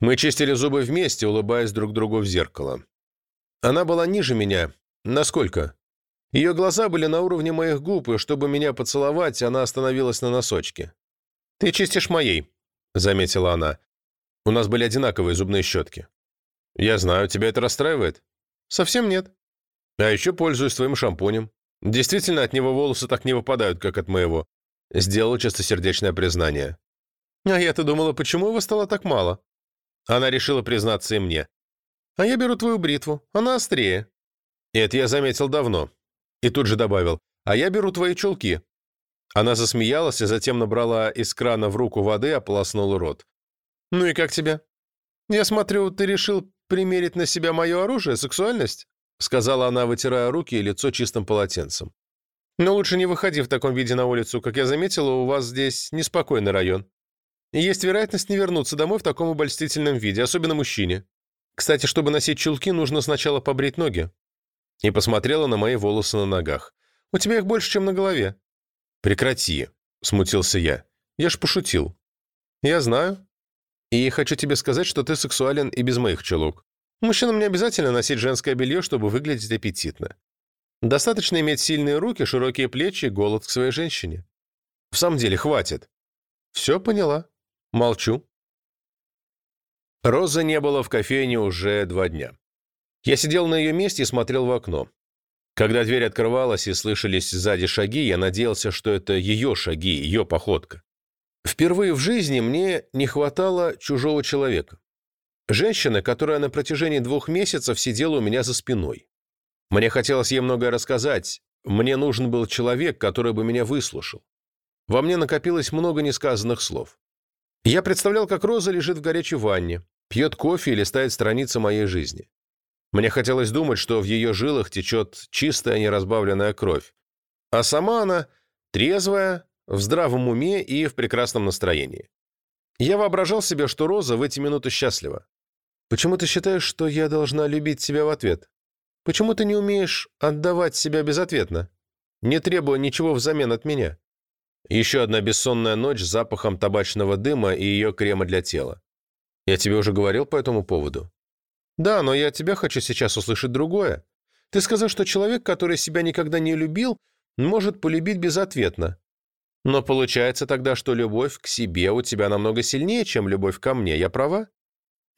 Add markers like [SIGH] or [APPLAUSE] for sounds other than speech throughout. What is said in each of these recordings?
Мы чистили зубы вместе, улыбаясь друг другу в зеркало. Она была ниже меня. Насколько? Ее глаза были на уровне моих губ, и чтобы меня поцеловать, она остановилась на носочке. «Ты чистишь моей», — заметила она. У нас были одинаковые зубные щетки. «Я знаю, тебя это расстраивает?» «Совсем нет». «А еще пользуюсь твоим шампунем. Действительно, от него волосы так не выпадают, как от моего». Сделал чистосердечное признание. «А я-то думала, почему его стало так мало?» Она решила признаться и мне. «А я беру твою бритву. Она острее». Это я заметил давно. И тут же добавил. «А я беру твои чулки». Она засмеялась и затем набрала из крана в руку воды ополоснула рот. «Ну и как тебе? Я смотрю, ты решил примерить на себя мое оружие, сексуальность?» сказала она, вытирая руки и лицо чистым полотенцем. «Но лучше не выходи в таком виде на улицу. Как я заметила, у вас здесь неспокойный район. Есть вероятность не вернуться домой в таком обольстительном виде, особенно мужчине. Кстати, чтобы носить чулки, нужно сначала побрить ноги». И посмотрела на мои волосы на ногах. «У тебя их больше, чем на голове». «Прекрати», — смутился я. «Я ж пошутил». «Я знаю. И хочу тебе сказать, что ты сексуален и без моих чулок. Мужчинам не обязательно носить женское белье, чтобы выглядеть аппетитно. Достаточно иметь сильные руки, широкие плечи и голод к своей женщине. В самом деле, хватит. Все поняла. Молчу. Розы не было в кофейне уже два дня. Я сидел на ее месте и смотрел в окно. Когда дверь открывалась и слышались сзади шаги, я надеялся, что это ее шаги, ее походка. Впервые в жизни мне не хватало чужого человека. Женщина, которая на протяжении двух месяцев сидела у меня за спиной. Мне хотелось ей многое рассказать. Мне нужен был человек, который бы меня выслушал. Во мне накопилось много несказанных слов. Я представлял, как Роза лежит в горячей ванне, пьет кофе и листает страницы моей жизни. Мне хотелось думать, что в ее жилах течет чистая неразбавленная кровь. А сама она трезвая, в здравом уме и в прекрасном настроении. Я воображал себе, что Роза в эти минуты счастлива. «Почему ты считаешь, что я должна любить тебя в ответ? Почему ты не умеешь отдавать себя безответно, не требуя ничего взамен от меня?» Еще одна бессонная ночь с запахом табачного дыма и ее крема для тела. Я тебе уже говорил по этому поводу? Да, но я тебя хочу сейчас услышать другое. Ты сказал, что человек, который себя никогда не любил, может полюбить безответно. Но получается тогда, что любовь к себе у тебя намного сильнее, чем любовь ко мне. Я права?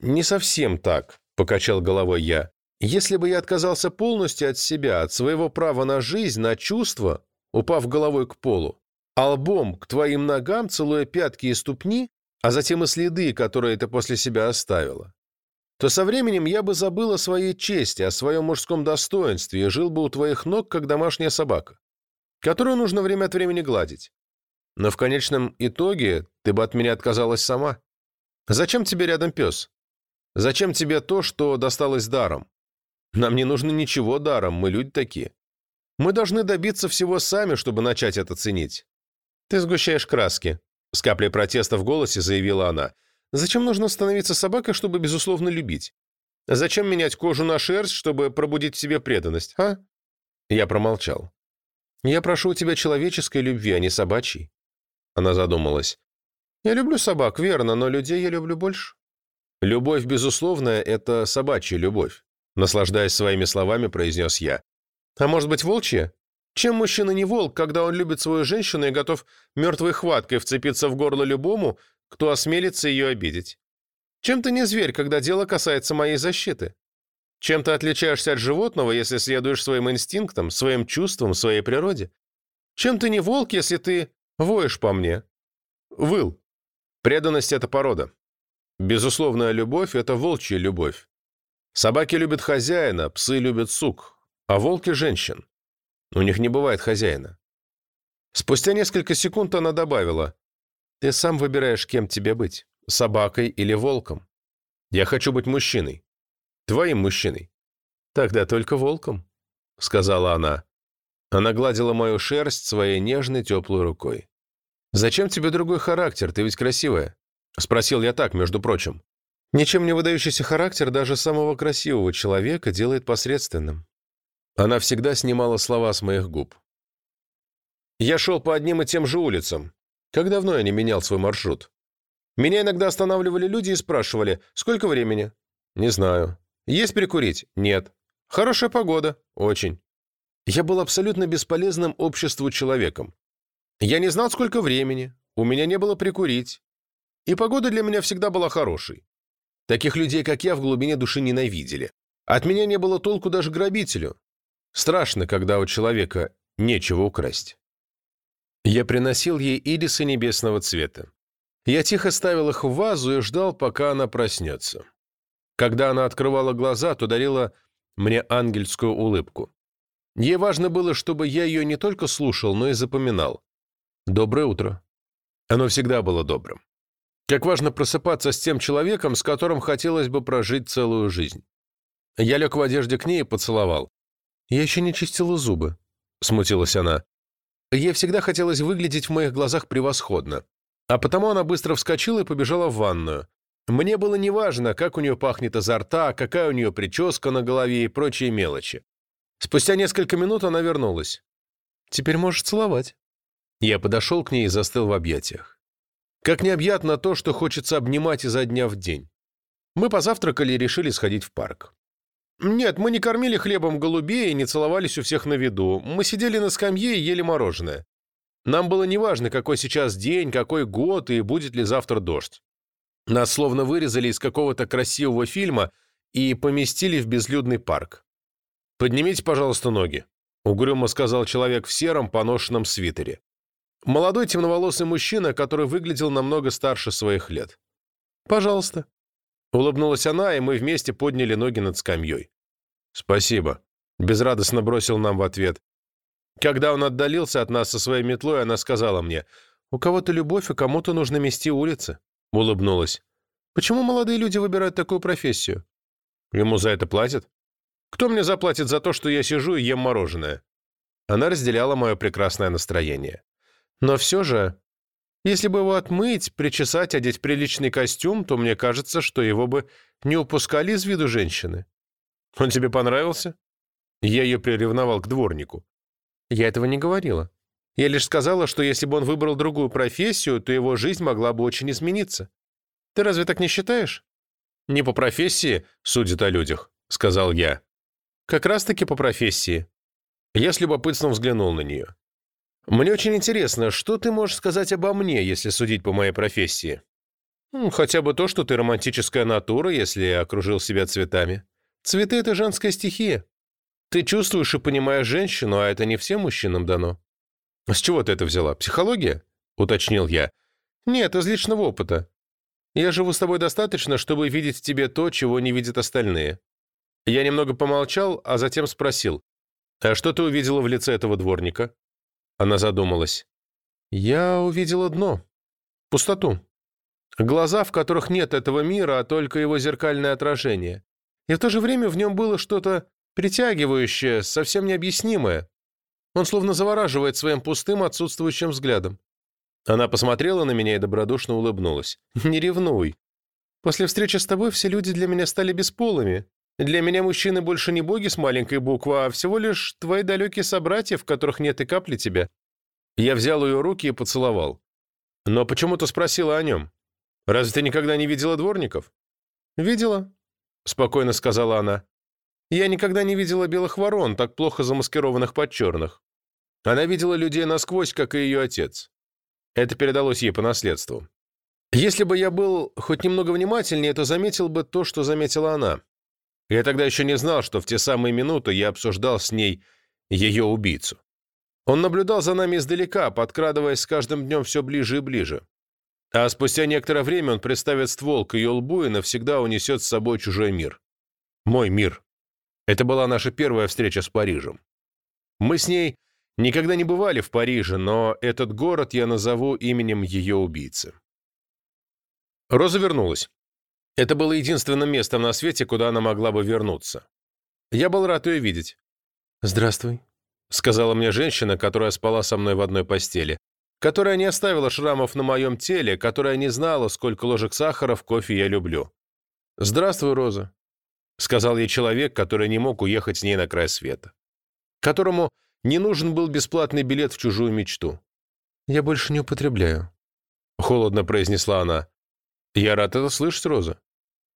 Не совсем так, покачал головой я. Если бы я отказался полностью от себя, от своего права на жизнь, на чувства, упав головой к полу, а лбом к твоим ногам, целуя пятки и ступни, а затем и следы, которые ты после себя оставила, то со временем я бы забыл о своей чести, о своем мужском достоинстве и жил бы у твоих ног, как домашняя собака, которую нужно время от времени гладить. Но в конечном итоге ты бы от меня отказалась сама. Зачем тебе рядом пес? Зачем тебе то, что досталось даром? Нам не нужно ничего даром, мы люди такие. Мы должны добиться всего сами, чтобы начать это ценить. Ты сгущаешь краски, с каплей протеста в голосе заявила она. Зачем нужно становиться собакой, чтобы безусловно любить? Зачем менять кожу на шерсть, чтобы пробудить в себе преданность, а? Я промолчал. Я прошу у тебя человеческой любви, а не собачьей. Она задумалась. «Я люблю собак, верно, но людей я люблю больше». «Любовь безусловная — это собачья любовь», наслаждаясь своими словами, произнес я. «А может быть, волчья? Чем мужчина не волк, когда он любит свою женщину и готов мертвой хваткой вцепиться в горло любому, кто осмелится ее обидеть? Чем ты не зверь, когда дело касается моей защиты? Чем ты отличаешься от животного, если следуешь своим инстинктам, своим чувствам, своей природе? Чем ты не волк, если ты Воешь по мне. Выл. Преданность — это порода. Безусловная любовь — это волчья любовь. Собаки любят хозяина, псы любят сук, а волки — женщин. У них не бывает хозяина. Спустя несколько секунд она добавила, «Ты сам выбираешь, кем тебе быть, собакой или волком. Я хочу быть мужчиной. Твоим мужчиной. Тогда только волком», — сказала она. Она гладила мою шерсть своей нежной теплой рукой. «Зачем тебе другой характер? Ты ведь красивая». Спросил я так, между прочим. Ничем не выдающийся характер даже самого красивого человека делает посредственным. Она всегда снимала слова с моих губ. Я шел по одним и тем же улицам. Как давно я не менял свой маршрут? Меня иногда останавливали люди и спрашивали, сколько времени? Не знаю. Есть прикурить? Нет. Хорошая погода? Очень. Я был абсолютно бесполезным обществу человеком. Я не знал, сколько времени, у меня не было прикурить. И погода для меня всегда была хорошей. Таких людей, как я, в глубине души ненавидели. От меня не было толку даже грабителю. Страшно, когда у человека нечего украсть. Я приносил ей ирисы небесного цвета. Я тихо ставил их в вазу и ждал, пока она проснется. Когда она открывала глаза, то дарила мне ангельскую улыбку. Ей важно было, чтобы я ее не только слушал, но и запоминал. «Доброе утро». Оно всегда было добрым. Как важно просыпаться с тем человеком, с которым хотелось бы прожить целую жизнь. Я лег в одежде к ней и поцеловал. «Я еще не чистила зубы», — смутилась она. Ей всегда хотелось выглядеть в моих глазах превосходно. А потому она быстро вскочила и побежала в ванную. Мне было неважно, как у нее пахнет изо рта, какая у нее прическа на голове и прочие мелочи. Спустя несколько минут она вернулась. «Теперь можешь целовать». Я подошел к ней и застыл в объятиях. Как необъятно то, что хочется обнимать изо дня в день. Мы позавтракали и решили сходить в парк. Нет, мы не кормили хлебом голубей и не целовались у всех на виду. Мы сидели на скамье и ели мороженое. Нам было неважно, какой сейчас день, какой год и будет ли завтра дождь. Нас словно вырезали из какого-то красивого фильма и поместили в безлюдный парк. «Поднимите, пожалуйста, ноги», — угрюмо сказал человек в сером поношенном свитере. Молодой темноволосый мужчина, который выглядел намного старше своих лет. «Пожалуйста». Улыбнулась она, и мы вместе подняли ноги над скамьей. «Спасибо», — безрадостно бросил нам в ответ. Когда он отдалился от нас со своей метлой, она сказала мне, «У кого-то любовь, а кому-то нужно мести улицы». Улыбнулась. «Почему молодые люди выбирают такую профессию?» «Ему за это платят?» «Кто мне заплатит за то, что я сижу и ем мороженое?» Она разделяла мое прекрасное настроение. Но все же, если бы его отмыть, причесать, одеть приличный костюм, то мне кажется, что его бы не упускали из виду женщины. Он тебе понравился? Я ее приревновал к дворнику. Я этого не говорила. Я лишь сказала, что если бы он выбрал другую профессию, то его жизнь могла бы очень измениться. Ты разве так не считаешь? Не по профессии судят о людях, сказал я. Как раз-таки по профессии. Я с любопытством взглянул на нее. Мне очень интересно, что ты можешь сказать обо мне, если судить по моей профессии? Хотя бы то, что ты романтическая натура, если окружил себя цветами. Цветы — это женская стихия. Ты чувствуешь и понимаешь женщину, а это не всем мужчинам дано. С чего ты это взяла? Психология? Уточнил я. Нет, из личного опыта. Я живу с тобой достаточно, чтобы видеть в тебе то, чего не видят остальные. Я немного помолчал, а затем спросил. А что ты увидела в лице этого дворника? Она задумалась. «Я увидела дно. Пустоту. Глаза, в которых нет этого мира, а только его зеркальное отражение. И в то же время в нем было что-то притягивающее, совсем необъяснимое. Он словно завораживает своим пустым, отсутствующим взглядом. Она посмотрела на меня и добродушно улыбнулась. «Не ревнуй. После встречи с тобой все люди для меня стали бесполыми. Для меня мужчины больше не боги с маленькой буквы, а всего лишь твои далекие собратья, в которых нет и капли тебя». Я взял ее руки и поцеловал. «Но почему ты спросила о нем? Разве ты никогда не видела дворников?» «Видела», — спокойно сказала она. «Я никогда не видела белых ворон, так плохо замаскированных под черных. Она видела людей насквозь, как и ее отец. Это передалось ей по наследству. Если бы я был хоть немного внимательнее, то заметил бы то, что заметила она. Я тогда еще не знал, что в те самые минуты я обсуждал с ней ее убийцу. Он наблюдал за нами издалека, подкрадываясь с каждым днем все ближе и ближе. А спустя некоторое время он приставит ствол к ее лбу и навсегда унесет с собой чужой мир. Мой мир. Это была наша первая встреча с Парижем. Мы с ней никогда не бывали в Париже, но этот город я назову именем ее убийцы. Роза вернулась. Это было единственным местом на свете, куда она могла бы вернуться. Я был рад ее видеть. «Здравствуй», — сказала мне женщина, которая спала со мной в одной постели, которая не оставила шрамов на моем теле, которая не знала, сколько ложек сахара в кофе я люблю. «Здравствуй, Роза», — сказал ей человек, который не мог уехать с ней на край света, которому не нужен был бесплатный билет в чужую мечту. «Я больше не употребляю», — холодно произнесла она. «Я рад это слышать, Роза».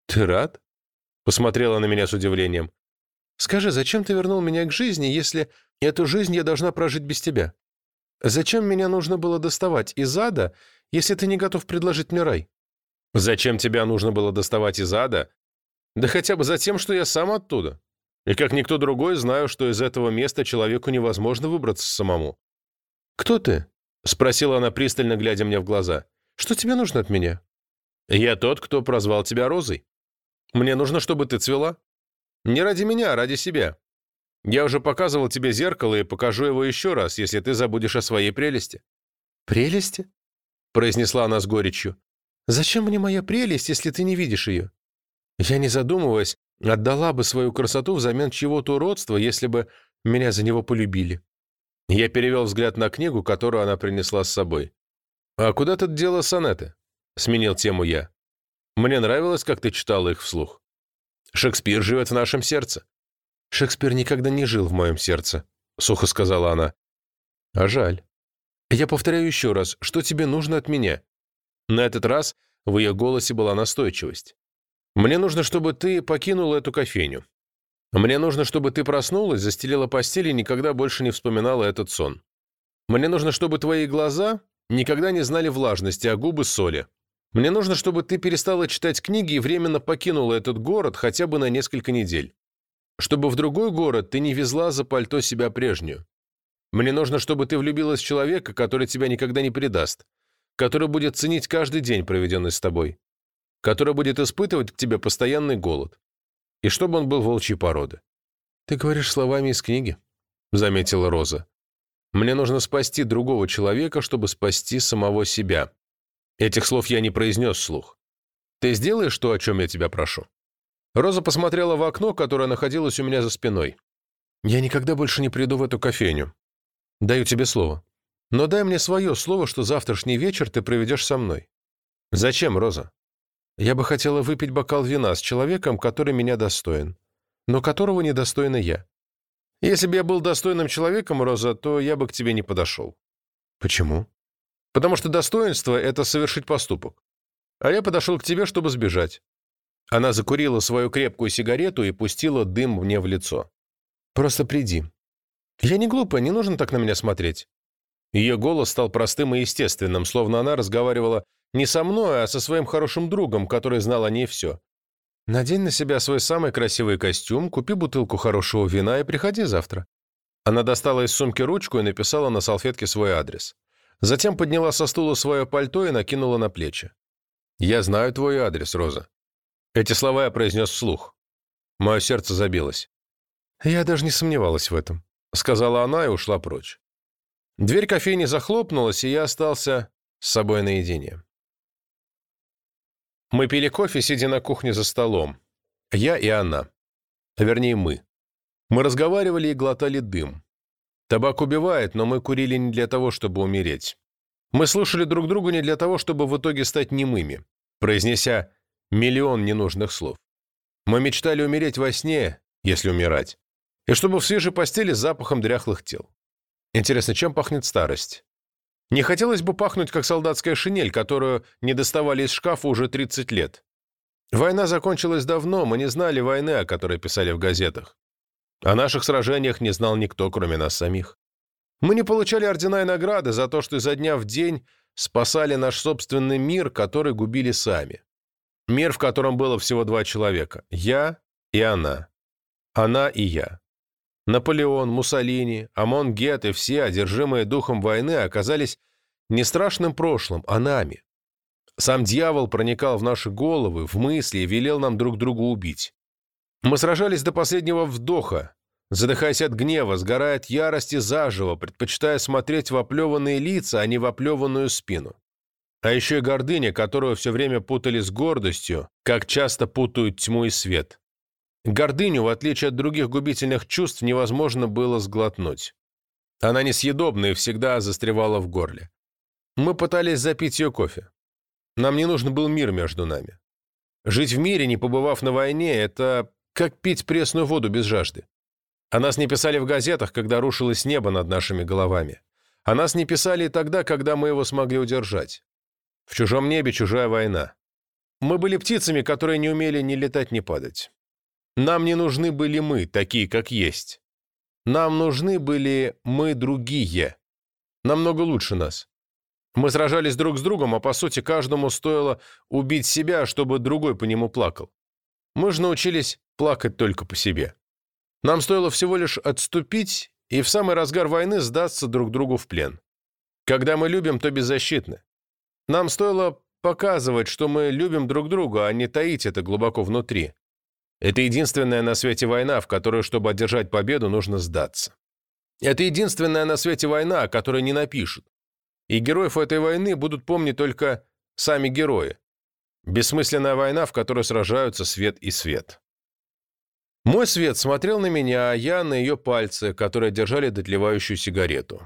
«Ты рад?» — посмотрела на меня с удивлением. «Скажи, зачем ты вернул меня к жизни, если эту жизнь я должна прожить без тебя? Зачем меня нужно было доставать из ада, если ты не готов предложить мне рай?» «Зачем тебя нужно было доставать из ада? Да хотя бы за тем, что я сам оттуда. И как никто другой знаю, что из этого места человеку невозможно выбраться самому». «Кто ты?» — спросила она, пристально глядя мне в глаза. «Что тебе нужно от меня?» «Я тот, кто прозвал тебя Розой. Мне нужно, чтобы ты цвела. Не ради меня, а ради себя. Я уже показывал тебе зеркало и покажу его еще раз, если ты забудешь о своей прелести». «Прелести?» — произнесла она с горечью. «Зачем мне моя прелесть, если ты не видишь ее? Я, не задумываясь, отдала бы свою красоту взамен чего-то уродства, если бы меня за него полюбили». Я перевел взгляд на книгу, которую она принесла с собой. «А куда тут дело сонеты?» — сменил тему я. «Мне нравилось, как ты читала их вслух. Шекспир живет в нашем сердце». «Шекспир никогда не жил в моем сердце», — сухо сказала она. «А жаль. Я повторяю еще раз, что тебе нужно от меня?» На этот раз в ее голосе была настойчивость. «Мне нужно, чтобы ты покинула эту кофейню. Мне нужно, чтобы ты проснулась, застелила постель и никогда больше не вспоминала этот сон. Мне нужно, чтобы твои глаза никогда не знали влажности, а губы соли. Мне нужно, чтобы ты перестала читать книги и временно покинула этот город хотя бы на несколько недель. Чтобы в другой город ты не везла за пальто себя прежнюю. Мне нужно, чтобы ты влюбилась в человека, который тебя никогда не предаст, который будет ценить каждый день, проведенный с тобой, который будет испытывать к тебе постоянный голод, и чтобы он был волчьей породы. «Ты говоришь словами из книги», — заметила Роза. «Мне нужно спасти другого человека, чтобы спасти самого себя». Этих слов я не произнес вслух. «Ты сделаешь то, о чем я тебя прошу?» Роза посмотрела в окно, которое находилось у меня за спиной. «Я никогда больше не приду в эту кофейню. Даю тебе слово. Но дай мне свое слово, что завтрашний вечер ты проведешь со мной». «Зачем, Роза?» Я бы хотела выпить бокал вина с человеком, который меня достоин, но которого недостойна я. Если бы я был достойным человеком, Роза, то я бы к тебе не подошел. Почему? Потому что достоинство — это совершить поступок. А я подошел к тебе, чтобы сбежать. Она закурила свою крепкую сигарету и пустила дым мне в лицо. Просто приди. Я не глупая, не нужно так на меня смотреть. Ее голос стал простым и естественным, словно она разговаривала не со мной, а со своим хорошим другом, который знал о ней все. Надень на себя свой самый красивый костюм, купи бутылку хорошего вина и приходи завтра». Она достала из сумки ручку и написала на салфетке свой адрес. Затем подняла со стула свое пальто и накинула на плечи. «Я знаю твой адрес, Роза». Эти слова я произнес вслух. Мое сердце забилось. «Я даже не сомневалась в этом», — сказала она и ушла прочь. Дверь кофейни захлопнулась, и я остался с собой наедине. Мы пили кофе, сидя на кухне за столом. Я и она. Вернее, мы. Мы разговаривали и глотали дым. Табак убивает, но мы курили не для того, чтобы умереть. Мы слушали друг друга не для того, чтобы в итоге стать немыми, произнеся миллион ненужных слов. Мы мечтали умереть во сне, если умирать, и чтобы в свежей постели с запахом дряхлых тел. Интересно, чем пахнет старость? Не хотелось бы пахнуть, как солдатская шинель, которую не доставали из шкафа уже 30 лет. Война закончилась давно, мы не знали войны, о которой писали в газетах. О наших сражениях не знал никто, кроме нас самих. Мы не получали ордена и награды за то, что изо дня в день спасали наш собственный мир, который губили сами. Мир, в котором было всего два человека – я и она. Она и я. Наполеон, Муссолини, Амон Гет и все, одержимые духом войны, оказались не страшным прошлым, а нами. Сам дьявол проникал в наши головы, в мысли и велел нам друг друга убить. Мы сражались до последнего вдоха, задыхаясь от гнева, сгорая от ярости заживо, предпочитая смотреть в оплеванные лица, а не в оплеванную спину. А еще и гордыня, которую все время путали с гордостью, как часто путают тьму и свет. Гордыню, в отличие от других губительных чувств, невозможно было сглотнуть. Она несъедобна и всегда застревала в горле. Мы пытались запить ее кофе. Нам не нужен был мир между нами. Жить в мире, не побывав на войне, это как пить пресную воду без жажды. О нас не писали в газетах, когда рушилось небо над нашими головами. О нас не писали и тогда, когда мы его смогли удержать. В чужом небе чужая война. мы были птицами, которые не умели ни летать, ни падать. Нам не нужны были мы, такие, как есть. Нам нужны были мы другие. Намного лучше нас. Мы сражались друг с другом, а по сути каждому стоило убить себя, чтобы другой по нему плакал. Мы же научились плакать только по себе. Нам стоило всего лишь отступить и в самый разгар войны сдаться друг другу в плен. Когда мы любим, то беззащитны. Нам стоило показывать, что мы любим друг друга, а не таить это глубоко внутри. Это единственная на свете война, в которой, чтобы одержать победу, нужно сдаться. Это единственная на свете война, о которой не напишут. И героев этой войны будут помнить только сами герои. Бессмысленная война, в которой сражаются свет и свет. Мой свет смотрел на меня, а я на ее пальцы, которые держали дотлевающую сигарету.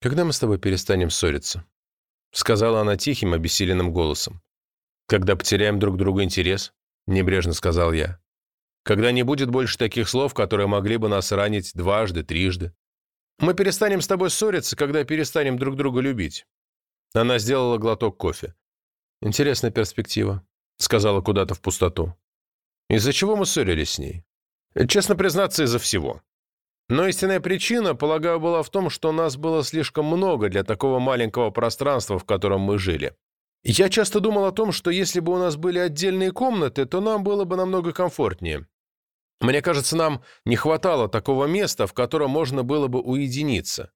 «Когда мы с тобой перестанем ссориться?» сказала она тихим, обессиленным голосом. «Когда потеряем друг другу интерес?» — небрежно сказал я. «Когда не будет больше таких слов, которые могли бы нас ранить дважды, трижды. Мы перестанем с тобой ссориться, когда перестанем друг друга любить». Она сделала глоток кофе. «Интересная перспектива», — сказала куда-то в пустоту. «Из-за чего мы ссорились с ней?» «Честно признаться, из-за всего. Но истинная причина, полагаю, была в том, что нас было слишком много для такого маленького пространства, в котором мы жили. Я часто думал о том, что если бы у нас были отдельные комнаты, то нам было бы намного комфортнее. Мне кажется, нам не хватало такого места, в котором можно было бы уединиться.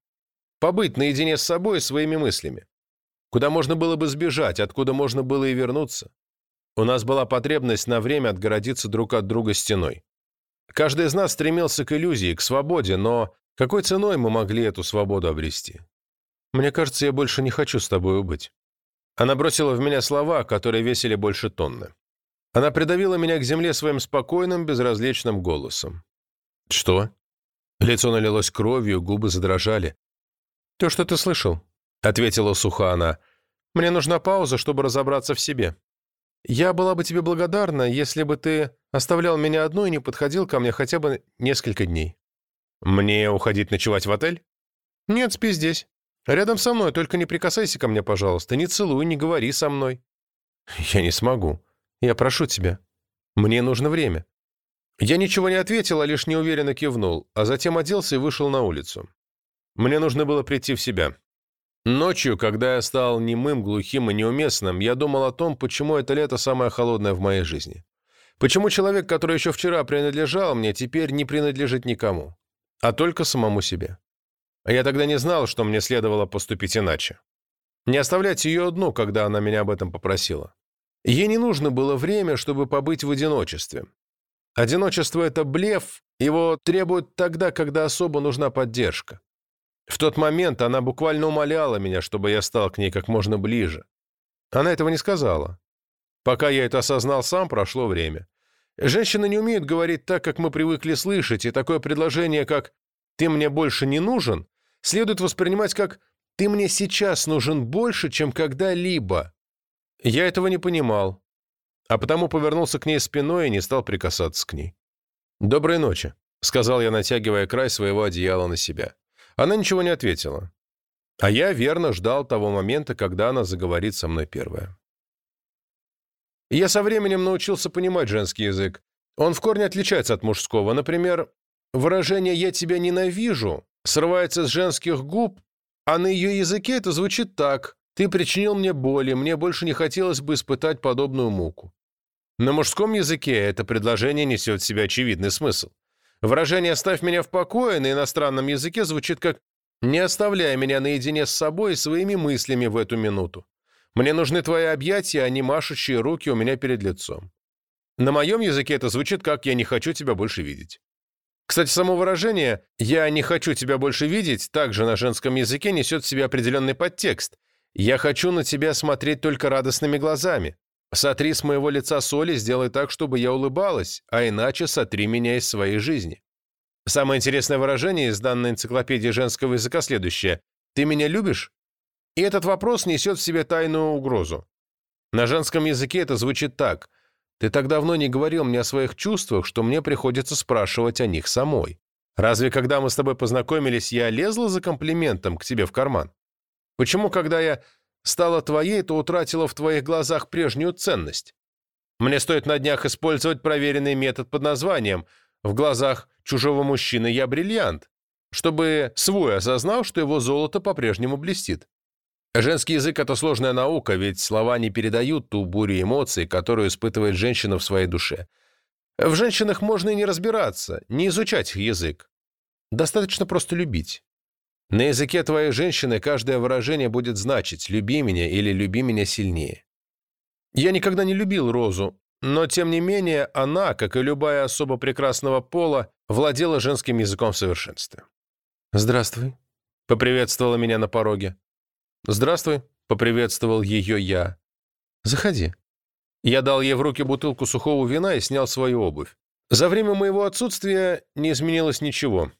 Побыть наедине с собой и своими мыслями. Куда можно было бы сбежать, откуда можно было и вернуться. У нас была потребность на время отгородиться друг от друга стеной. Каждый из нас стремился к иллюзии, к свободе, но какой ценой мы могли эту свободу обрести? Мне кажется, я больше не хочу с тобой быть. Она бросила в меня слова, которые весили больше тонны. Она придавила меня к земле своим спокойным, безразличным голосом. «Что?» Лицо налилось кровью, губы задрожали. «То, что ты слышал», — ответила сухо она. «Мне нужна пауза, чтобы разобраться в себе. Я была бы тебе благодарна, если бы ты оставлял меня одну и не подходил ко мне хотя бы несколько дней». «Мне уходить ночевать в отель?» «Нет, спи здесь. Рядом со мной, только не прикасайся ко мне, пожалуйста. Не целуй, не говори со мной». «Я не смогу. Я прошу тебя. Мне нужно время». Я ничего не ответил, а лишь неуверенно кивнул, а затем оделся и вышел на улицу. Мне нужно было прийти в себя. Ночью, когда я стал немым, глухим и неуместным, я думал о том, почему это лето самое холодное в моей жизни. Почему человек, который еще вчера принадлежал мне, теперь не принадлежит никому, а только самому себе. А я тогда не знал, что мне следовало поступить иначе. Не оставлять ее одну, когда она меня об этом попросила. Ей не нужно было время, чтобы побыть в одиночестве. Одиночество — это блеф, его требуют тогда, когда особо нужна поддержка. В тот момент она буквально умоляла меня, чтобы я стал к ней как можно ближе. Она этого не сказала. Пока я это осознал сам, прошло время. Женщины не умеют говорить так, как мы привыкли слышать, и такое предложение, как «ты мне больше не нужен», следует воспринимать как «ты мне сейчас нужен больше, чем когда-либо». Я этого не понимал, а потому повернулся к ней спиной и не стал прикасаться к ней. «Доброй ночи», — сказал я, натягивая край своего одеяла на себя. Она ничего не ответила. А я верно ждал того момента, когда она заговорит со мной первая. Я со временем научился понимать женский язык. Он в корне отличается от мужского. Например, выражение «я тебя ненавижу» срывается с женских губ, а на ее языке это звучит так «ты причинил мне боли, мне больше не хотелось бы испытать подобную муку». На мужском языке это предложение несет в себе очевидный смысл. Выражение «оставь меня в покое» на иностранном языке звучит как «не оставляй меня наедине с собой и своими мыслями в эту минуту. Мне нужны твои объятия, а не машущие руки у меня перед лицом». На моем языке это звучит как «я не хочу тебя больше видеть». Кстати, само выражение «я не хочу тебя больше видеть» также на женском языке несет в себе определенный подтекст. «Я хочу на тебя смотреть только радостными глазами». Сотри с моего лица соли, сделай так, чтобы я улыбалась, а иначе сотри меня из своей жизни. Самое интересное выражение из данной энциклопедии женского языка следующее. «Ты меня любишь?» И этот вопрос несет в себе тайную угрозу. На женском языке это звучит так. «Ты так давно не говорил мне о своих чувствах, что мне приходится спрашивать о них самой. Разве когда мы с тобой познакомились, я лезла за комплиментом к тебе в карман? Почему, когда я стала твоей, то утратила в твоих глазах прежнюю ценность. Мне стоит на днях использовать проверенный метод под названием «В глазах чужого мужчины я бриллиант», чтобы свой осознал, что его золото по-прежнему блестит. Женский язык – это сложная наука, ведь слова не передают ту бурю эмоций, которую испытывает женщина в своей душе. В женщинах можно и не разбираться, не изучать их язык. Достаточно просто любить. На языке твоей женщины каждое выражение будет значить «люби меня» или «люби меня сильнее». Я никогда не любил Розу, но, тем не менее, она, как и любая особа прекрасного пола, владела женским языком в совершенстве. «Здравствуй», — поприветствовала меня на пороге. «Здравствуй», — поприветствовал ее я. «Заходи». Я дал ей в руки бутылку сухого вина и снял свою обувь. За время моего отсутствия не изменилось ничего.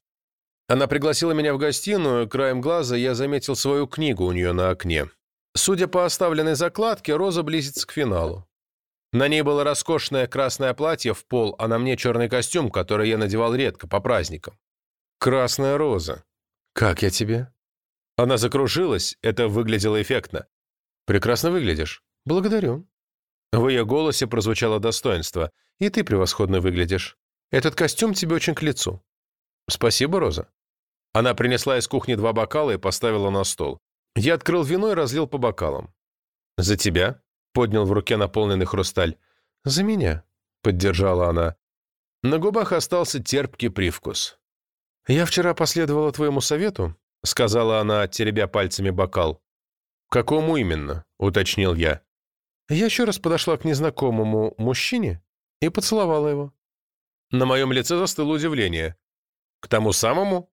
Она пригласила меня в гостиную, краем глаза я заметил свою книгу у нее на окне. Судя по оставленной закладке, Роза близится к финалу. На ней было роскошное красное платье в пол, а на мне черный костюм, который я надевал редко, по праздникам. «Красная роза. Как я тебе?» Она закружилась, это выглядело эффектно. «Прекрасно выглядишь. Благодарю». В ее голосе прозвучало достоинство. «И ты превосходно выглядишь. Этот костюм тебе очень к лицу». «Спасибо, Роза». Она принесла из кухни два бокала и поставила на стол. Я открыл вино и разлил по бокалам. «За тебя?» — поднял в руке наполненный хрусталь. «За меня», — поддержала она. На губах остался терпкий привкус. «Я вчера последовала твоему совету», — сказала она, теребя пальцами бокал. «Какому именно?» — уточнил я. Я еще раз подошла к незнакомому мужчине и поцеловала его. На моем лице застыло удивление. «К тому самому?»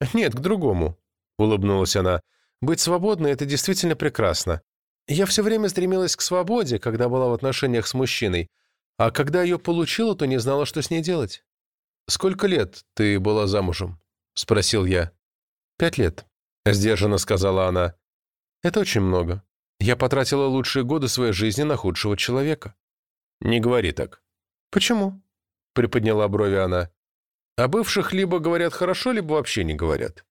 [LAUGHS] «Нет, к другому», — улыбнулась она. Быть свободной — это действительно прекрасно. Я все время стремилась к свободе, когда была в отношениях с мужчиной, а когда ее получила, то не знала, что с ней делать. «Сколько лет ты была замужем?» — спросил я. «Пять лет», — сдержанно сказала она. «Это очень много. Я потратила лучшие годы своей жизни на худшего человека». «Не говори так». «Почему?» — приподняла брови она. «О бывших либо говорят хорошо, либо вообще не говорят».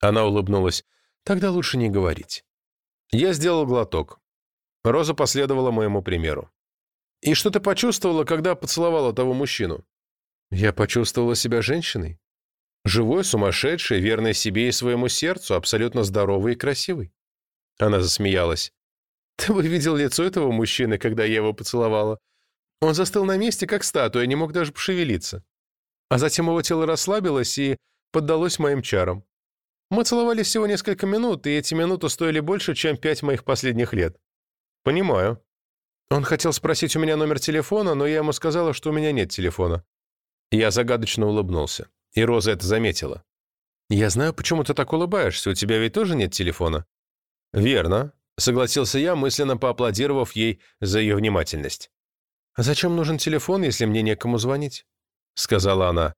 Она улыбнулась. Тогда лучше не говорить. Я сделал глоток. Роза последовала моему примеру. «И что ты почувствовала, когда поцеловала того мужчину?» «Я почувствовала себя женщиной. Живой, сумасшедшей, верной себе и своему сердцу, абсолютно здоровой и красивой». Она засмеялась. «Ты бы видел лицо этого мужчины, когда я его поцеловала. Он застыл на месте, как статуя, не мог даже пошевелиться. А затем его тело расслабилось и поддалось моим чарам. Мы целовались всего несколько минут, и эти минуты стоили больше, чем пять моих последних лет. Понимаю. Он хотел спросить у меня номер телефона, но я ему сказала, что у меня нет телефона. Я загадочно улыбнулся. И Роза это заметила. «Я знаю, почему ты так улыбаешься. У тебя ведь тоже нет телефона?» «Верно», — согласился я, мысленно поаплодировав ей за ее внимательность. «А зачем нужен телефон, если мне некому звонить?» — сказала она.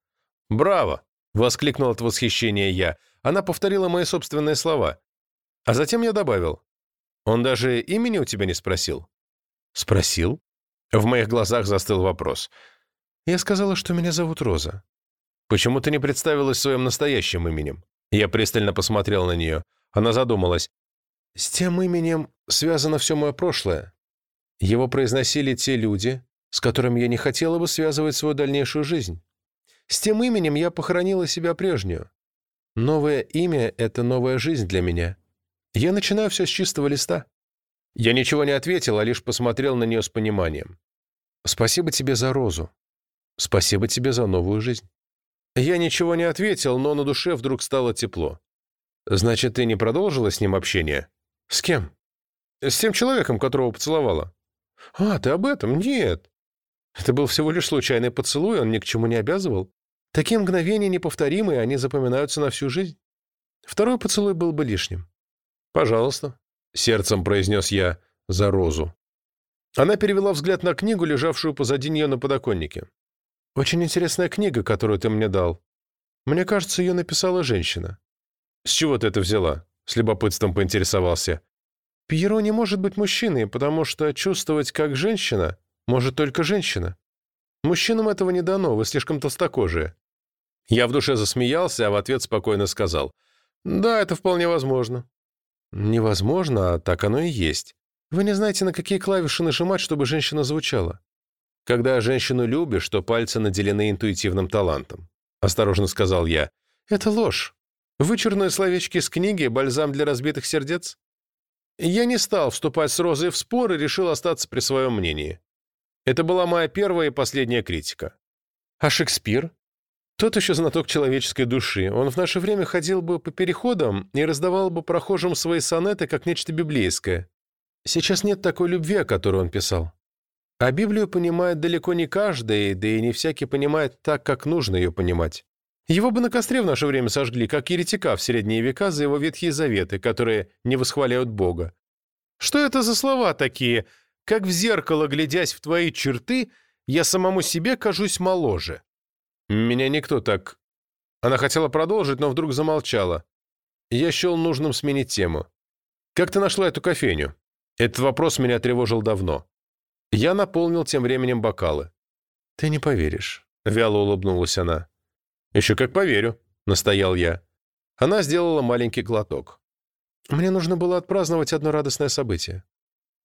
«Браво!» — воскликнул от восхищения я. Она повторила мои собственные слова. А затем я добавил. «Он даже имени у тебя не спросил?» «Спросил?» В моих глазах застыл вопрос. Я сказала, что меня зовут Роза. «Почему ты не представилась своим настоящим именем?» Я пристально посмотрел на нее. Она задумалась. «С тем именем связано все мое прошлое. Его произносили те люди, с которыми я не хотела бы связывать свою дальнейшую жизнь. С тем именем я похоронила себя прежнюю. Новое имя — это новая жизнь для меня. Я начинаю все с чистого листа». Я ничего не ответил, а лишь посмотрел на нее с пониманием. «Спасибо тебе за розу. Спасибо тебе за новую жизнь». Я ничего не ответил, но на душе вдруг стало тепло. «Значит, ты не продолжила с ним общение?» «С кем?» «С тем человеком, которого поцеловала». «А, ты об этом? Нет. Это был всего лишь случайный поцелуй, он ни к чему не обязывал. Такие мгновения неповторимые, они запоминаются на всю жизнь. Второй поцелуй был бы лишним. «Пожалуйста», — сердцем произнес я за розу. Она перевела взгляд на книгу, лежавшую позади нее на подоконнике. «Очень интересная книга, которую ты мне дал. Мне кажется, ее написала женщина». «С чего ты это взяла?» — с любопытством поинтересовался. «Пьеро не может быть мужчиной, потому что чувствовать как женщина может только женщина. Мужчинам этого не дано, вы слишком толстокожие. Я в душе засмеялся, а в ответ спокойно сказал. «Да, это вполне возможно». «Невозможно, а так оно и есть. Вы не знаете, на какие клавиши нажимать, чтобы женщина звучала. когда женщину любишь, то пальцы наделены интуитивным талантом», — осторожно сказал я. «Это ложь. Вычурные словечки с книги «Бальзам для разбитых сердец»?» Я не стал вступать с Розой в спор и решил остаться при своем мнении. Это была моя первая и последняя критика. А Шекспир? Тот еще знаток человеческой души. Он в наше время ходил бы по переходам и раздавал бы прохожим свои сонеты как нечто библейское. Сейчас нет такой любви, о которой он писал. А Библию понимает далеко не каждый, да и не всякий понимает так, как нужно ее понимать. Его бы на костре в наше время сожгли, как еретика в средние века за его ветхие заветы, которые не восхваляют Бога. Что это за слова такие? Как в зеркало, глядясь в твои черты, я самому себе кажусь моложе. Меня никто так... Она хотела продолжить, но вдруг замолчала. Я счел нужным сменить тему. «Как ты нашла эту кофейню?» Этот вопрос меня тревожил давно. Я наполнил тем временем бокалы. «Ты не поверишь», — вяло улыбнулась она. «Еще как поверю», — настоял я. Она сделала маленький глоток. «Мне нужно было отпраздновать одно радостное событие».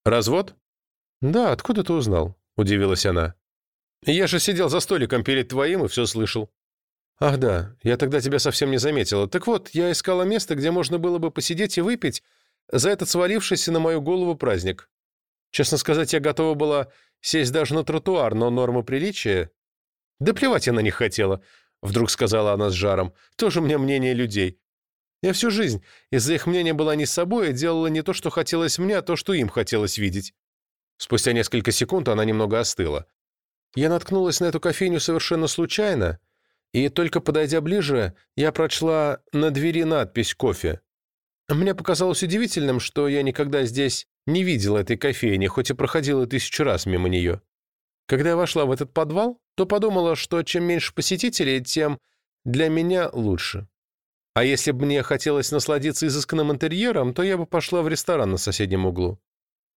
«Развод?» «Да, откуда ты узнал?» — удивилась она. «Я же сидел за столиком перед твоим и все слышал». «Ах да, я тогда тебя совсем не заметила. Так вот, я искала место, где можно было бы посидеть и выпить за этот свалившийся на мою голову праздник. Честно сказать, я готова была сесть даже на тротуар, но нормы приличия... Да плевать я на них хотела, вдруг сказала она с жаром. Тоже мне мнение людей. Я всю жизнь из-за их мнения была не собой и делала не то, что хотелось мне, а то, что им хотелось видеть. Спустя несколько секунд она немного остыла. Я наткнулась на эту кофейню совершенно случайно, и только подойдя ближе, я прочла на двери надпись «Кофе». Мне показалось удивительным, что я никогда здесь не видел этой кофейни, хоть и проходила тысячу раз мимо нее. Когда я вошла в этот подвал, то подумала, что чем меньше посетителей, тем для меня лучше. А если бы мне хотелось насладиться изысканным интерьером, то я бы пошла в ресторан на соседнем углу.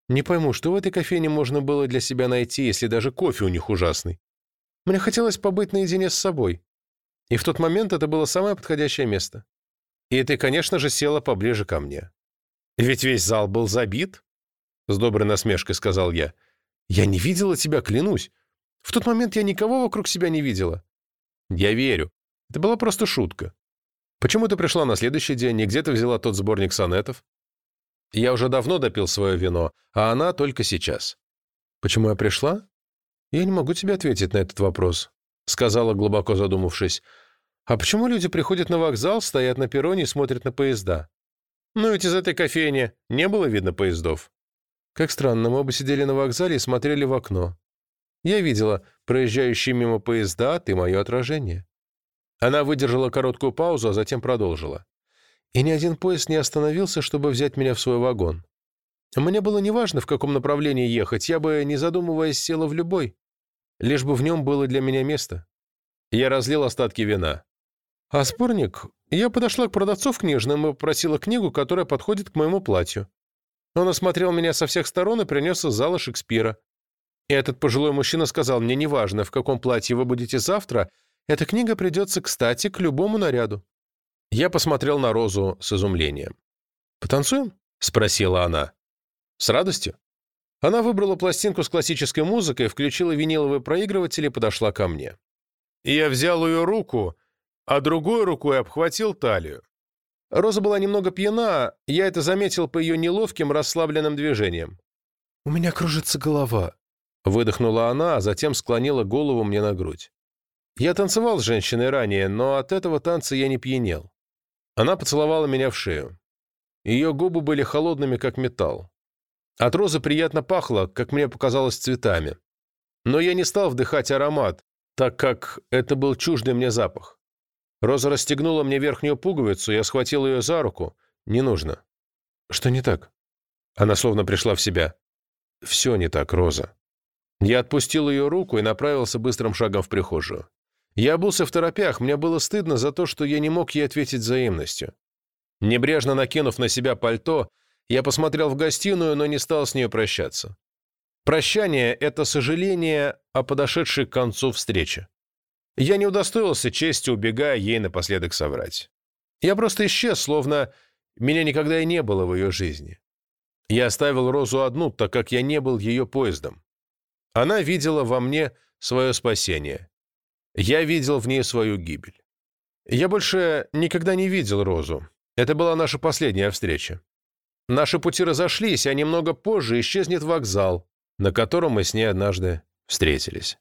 Не пойму, что в этой кофейне можно было для себя найти, если даже кофе у них ужасный. Мне хотелось побыть наедине с собой. И в тот момент это было самое подходящее место. И ты, конечно же, села поближе ко мне. Ведь весь зал был забит, — с доброй насмешкой сказал я. «Я не видела тебя, клянусь. В тот момент я никого вокруг себя не видела». «Я верю. Это была просто шутка. Почему ты пришла на следующий день и где ты взяла тот сборник сонетов?» «Я уже давно допил свое вино, а она только сейчас». «Почему я пришла?» «Я не могу тебе ответить на этот вопрос», — сказала, глубоко задумавшись. «А почему люди приходят на вокзал, стоят на перроне и смотрят на поезда?» «Ну ведь из этой кофейни не было видно поездов». Как странно, мы оба сидели на вокзале и смотрели в окно. Я видела проезжающие мимо поезда, ты мое отражение. Она выдержала короткую паузу, а затем продолжила. И ни один поезд не остановился, чтобы взять меня в свой вагон. Мне было неважно, в каком направлении ехать, я бы, не задумываясь, села в любой. Лишь бы в нем было для меня место. Я разлил остатки вина. А сборник? Я подошла к продавцу в книжном и попросила книгу, которая подходит к моему платью. Он осмотрел меня со всех сторон и принес из зала Шекспира. И этот пожилой мужчина сказал мне, неважно, в каком платье вы будете завтра, эта книга придется кстати к любому наряду. Я посмотрел на Розу с изумлением. «Потанцуем?» — спросила она. «С радостью». Она выбрала пластинку с классической музыкой, включила виниловый проигрыватель и подошла ко мне. Я взял ее руку, а другой рукой обхватил талию. Роза была немного пьяна, я это заметил по ее неловким, расслабленным движениям. «У меня кружится голова», — выдохнула она, а затем склонила голову мне на грудь. Я танцевал с женщиной ранее, но от этого танца я не пьянел. Она поцеловала меня в шею. Ее губы были холодными, как металл. От розы приятно пахло, как мне показалось, цветами. Но я не стал вдыхать аромат, так как это был чуждый мне запах. Роза расстегнула мне верхнюю пуговицу, я схватил ее за руку. Не нужно. Что не так? Она словно пришла в себя. Все не так, Роза. Я отпустил ее руку и направился быстрым шагом в прихожую. Я обулся в торопях, мне было стыдно за то, что я не мог ей ответить взаимностью. Небрежно накинув на себя пальто, я посмотрел в гостиную, но не стал с ней прощаться. Прощание — это сожаление о подошедшей к концу встрече. Я не удостоился чести, убегая ей напоследок соврать. Я просто исчез, словно меня никогда и не было в ее жизни. Я оставил Розу одну, так как я не был ее поездом. Она видела во мне свое спасение. Я видел в ней свою гибель. Я больше никогда не видел Розу. Это была наша последняя встреча. Наши пути разошлись, а немного позже исчезнет вокзал, на котором мы с ней однажды встретились.